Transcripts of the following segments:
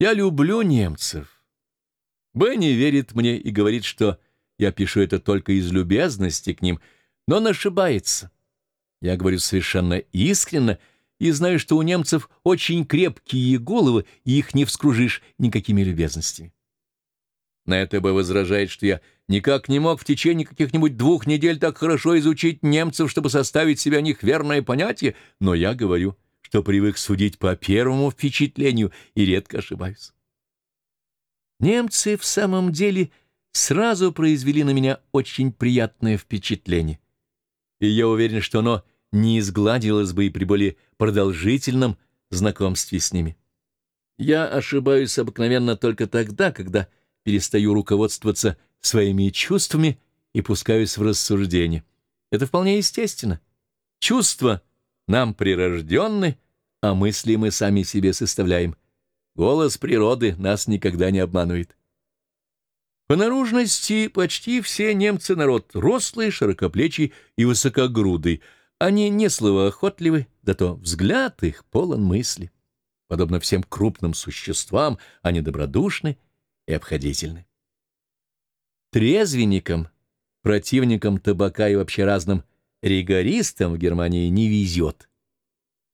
Я люблю немцев. Бенни верит мне и говорит, что я пишу это только из любезности к ним, но он ошибается. Я говорю совершенно искренно и знаю, что у немцев очень крепкие головы, и их не вскружишь никакими любезностями. На это бы возражает, что я никак не мог в течение каких-нибудь двух недель так хорошо изучить немцев, чтобы составить себе о них верное понятие, но я говорю, что привык судить по первому впечатлению и редко ошибаюсь. Немцы в самом деле сразу произвели на меня очень приятное впечатление, и я уверен, что оно не изгладилось бы и при более продолжительном знакомстве с ними. Я ошибаюсь обыкновенно только тогда, когда перестаю руководствоваться своими чувствами и пускаюсь в рассуждение. Это вполне естественно. Чувства нам прирожденны, а мысли мы сами себе составляем. Голос природы нас никогда не обманывает. По наружности почти все немцы народ рослый, широкоплечий и высокогрудый. Они не словоохотливы, зато взгляд их полон мысли. Подобно всем крупным существам, они добродушны и обходительны. Трезвенникам, противникам табака и вообще разным ригористам в Германии не везет.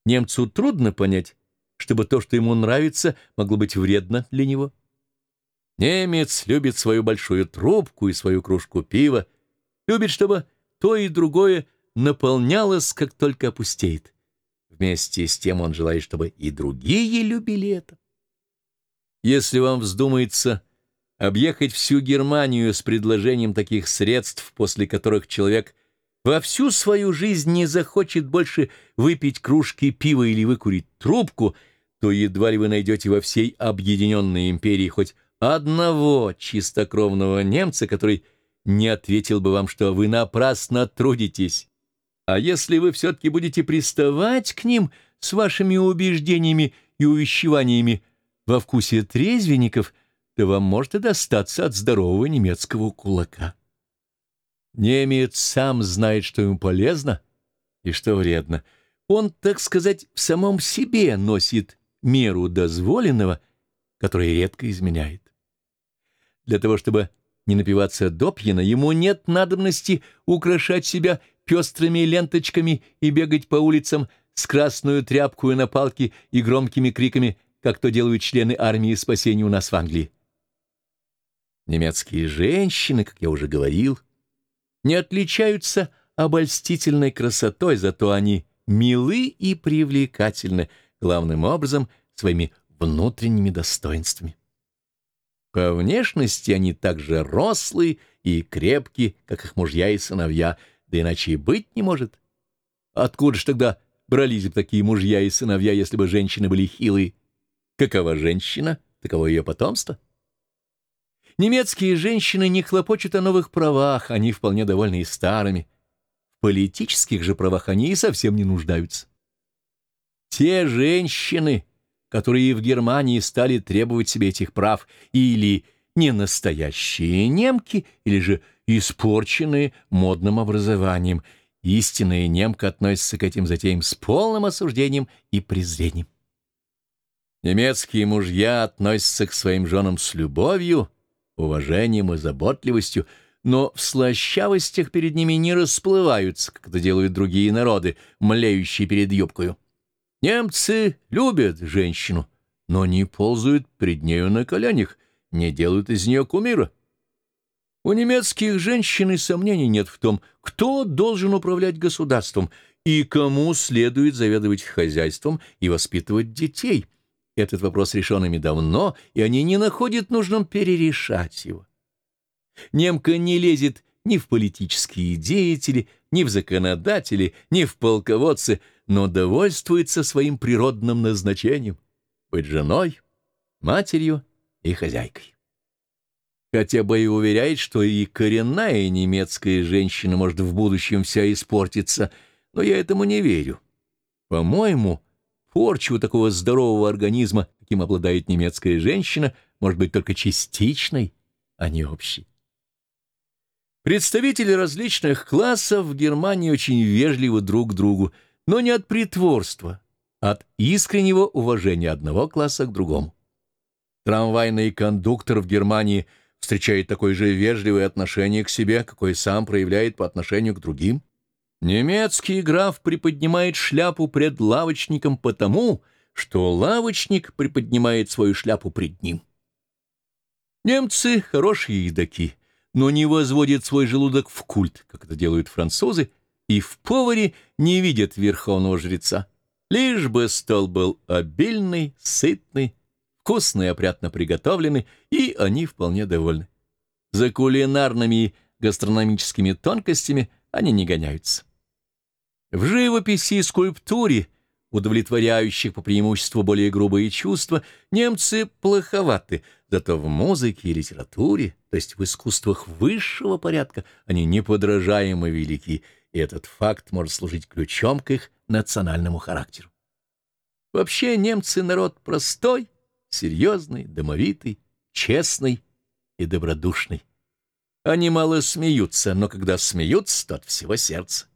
Немцу трудно понять, чтобы то, что ему нравится, могло быть вредно для него. Немец любит свою большую трубку и свою кружку пива, любит, чтобы то и другое наполнялось, как только опустеет. Вместе с тем он желает, чтобы и другие любили это. Если вам вздумается объехать всю Германию с предложением таких средств, после которых человек во всю свою жизнь не захочет больше выпить кружки пива или выкурить трубку, то едва ли вы найдете во всей объединенной империи хоть одного чистокровного немца, который не ответил бы вам, что вы напрасно трудитесь. А если вы все-таки будете приставать к ним с вашими убеждениями и увещеваниями, во вкусе трезвенников, то вам может и достаться от здорового немецкого кулака. Немец сам знает, что ему полезно и что вредно. Он, так сказать, в самом себе носит меру дозволенного, которая редко изменяет. Для того, чтобы не напиваться допьяно, ему нет надобности украшать себя пестрыми ленточками и бегать по улицам с красную тряпкой на палке и громкими криками как то делают члены армии спасения у нас в Англии. Немецкие женщины, как я уже говорил, не отличаются обольстительной красотой, зато они милы и привлекательны, главным образом, своими внутренними достоинствами. По внешности они также рослые и крепкие, как их мужья и сыновья, да иначе и быть не может. Откуда ж тогда брались бы такие мужья и сыновья, если бы женщины были хилые? Какова женщина, таково ее потомство. Немецкие женщины не хлопочут о новых правах, они вполне довольны и старыми. В политических же правах они и совсем не нуждаются. Те женщины, которые в Германии стали требовать себе этих прав, или не настоящие немки, или же испорченные модным образованием, истинная немка относится к этим затеям с полным осуждением и презрением. Немецкие мужья относятся к своим женам с любовью, уважением и заботливостью, но в слащавостях перед ними не расплываются, как это делают другие народы, млеющие перед юбкою. Немцы любят женщину, но не ползают пред нею на коленях, не делают из нее кумира. У немецких женщин и сомнений нет в том, кто должен управлять государством и кому следует заведовать хозяйством и воспитывать детей — этот вопрос решен ими давно, и они не находят нужным перерешать его. Немка не лезет ни в политические деятели, ни в законодатели, ни в полководцы, но довольствуется своим природным назначением — быть женой, матерью и хозяйкой. Хотя бы и уверяет, что и коренная немецкая женщина может в будущем вся испортиться, но я этому не верю. По-моему, Порча у такого здорового организма, каким обладает немецкая женщина, может быть только частичной, а не общей. Представители различных классов в Германии очень вежливы друг к другу, но не от притворства, а от искреннего уважения одного класса к другому. Трамвайный кондуктор в Германии встречает такое же вежливое отношение к себе, какое сам проявляет по отношению к другим. Немецкий граф приподнимает шляпу пред лавочником потому, что лавочник приподнимает свою шляпу пред ним. Немцы — хорошие едоки, но не возводят свой желудок в культ, как это делают французы, и в поваре не видят верховного жреца. Лишь бы стол был обильный, сытный, вкусный опрятно приготовлены, и они вполне довольны. За кулинарными гастрономическими тонкостями они не гоняются. В живописи и скульптуре, удовлетворяющих по преимуществу более грубые чувства, немцы плоховаты, зато в музыке и литературе, то есть в искусствах высшего порядка, они неподражаемо велики, и этот факт может служить ключом к их национальному характеру. Вообще немцы народ простой, серьезный, домовитый, честный и добродушный. Они мало смеются, но когда смеются, то от всего сердца.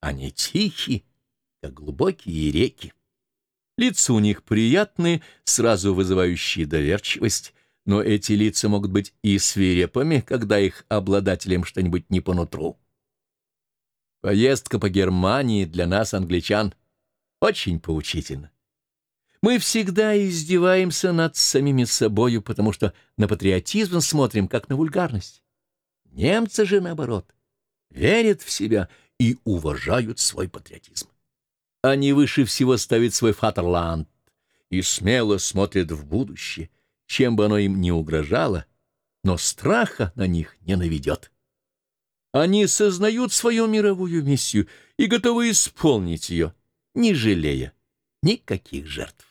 Они тихи, как глубокие реки. Лица у них приятные, сразу вызывающие доверчивость, но эти лица могут быть и свирепыми, когда их обладателям что-нибудь не по нутру. Поездка по Германии для нас, англичан, очень поучительна. Мы всегда издеваемся над самими собою, потому что на патриотизм смотрим, как на вульгарность. Немцы же, наоборот, верят в себя и уважают свой патриотизм. Они выше всего ставят свой фатерланд и смело смотрят в будущее, чем бы оно им ни угрожало, но страха на них не наведет. Они сознают свою мировую миссию и готовы исполнить ее, не жалея никаких жертв.